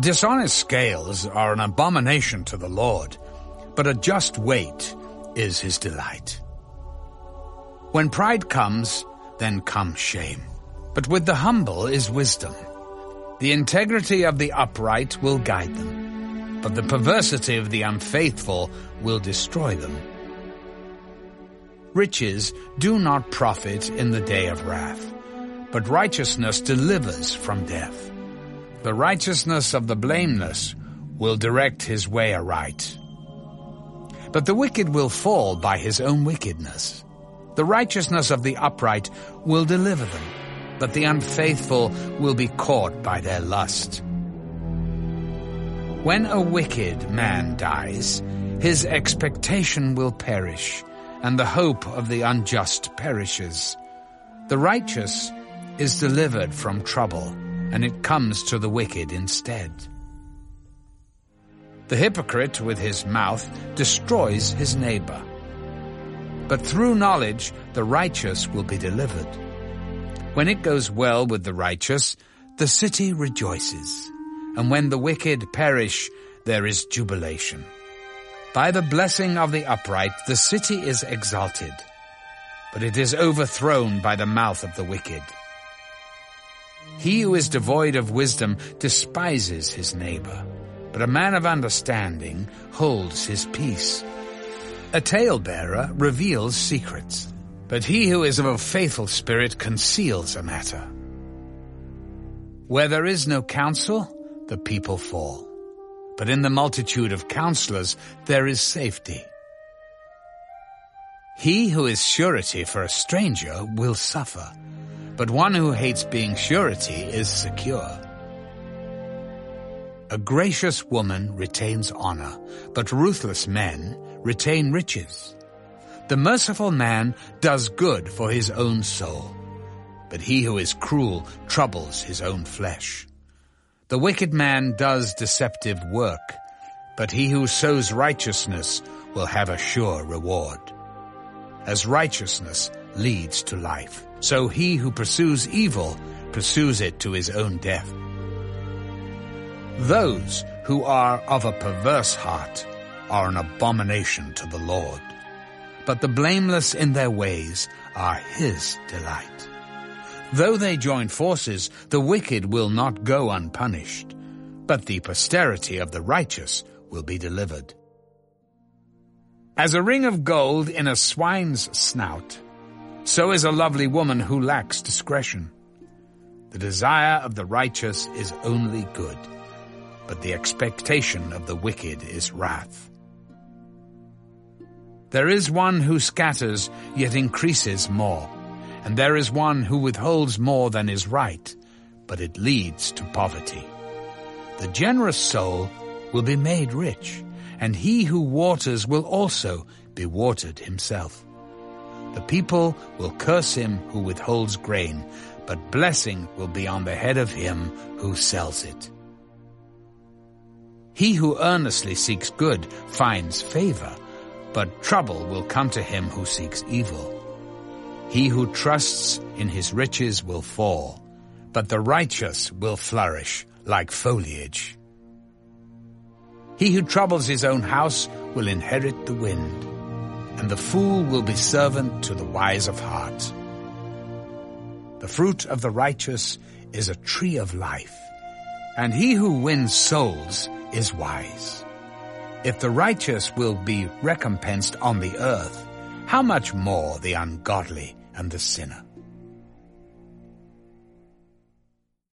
Dishonest scales are an abomination to the Lord, but a just weight is his delight. When pride comes, then comes shame. But with the humble is wisdom. The integrity of the upright will guide them, but the perversity of the unfaithful will destroy them. Riches do not profit in the day of wrath, but righteousness delivers from death. The righteousness of the blameless will direct his way aright. But the wicked will fall by his own wickedness. The righteousness of the upright will deliver them, but the unfaithful will be caught by their lust. When a wicked man dies, his expectation will perish, and the hope of the unjust perishes. The righteous is delivered from trouble, and it comes to the wicked instead. The hypocrite with his mouth destroys his neighbor. But through knowledge the righteous will be delivered. When it goes well with the righteous, the city rejoices, and when the wicked perish, there is jubilation. By the blessing of the upright the city is exalted, but it is overthrown by the mouth of the wicked. He who is devoid of wisdom despises his neighbor, but a man of understanding holds his peace. A talebearer reveals secrets, but he who is of a faithful spirit conceals a matter. Where there is no counsel, the people fall, but in the multitude of counselors there is safety. He who is surety for a stranger will suffer, but one who hates being surety is secure. A gracious woman retains honor, but ruthless men retain riches. The merciful man does good for his own soul, but he who is cruel troubles his own flesh. The wicked man does deceptive work, but he who sows righteousness will have a sure reward. As righteousness leads to life, so he who pursues evil pursues it to his own death. Those who are of a perverse heart are an abomination to the Lord, but the blameless in their ways are his delight. Though they join forces, the wicked will not go unpunished, but the posterity of the righteous will be delivered. As a ring of gold in a swine's snout, so is a lovely woman who lacks discretion. The desire of the righteous is only good but the expectation of the wicked is wrath. There is one who scatters, yet increases more, and there is one who withholds more than is right, but it leads to poverty. The generous soul will be made rich, and he who waters will also be watered himself. The people will curse him who withholds grain, but blessing will be on the head of him who sells it. He who earnestly seeks good finds favor, but trouble will come to him who seeks evil. He who trusts in his riches will fall, but the righteous will flourish like foliage. He who troubles his own house will inherit the wind, and the fool will be servant to the wise of heart. The fruit of the righteous is a tree of life, and he who wins souls is wise. If the righteous will be recompensed on the earth, how much more the ungodly and the sinner?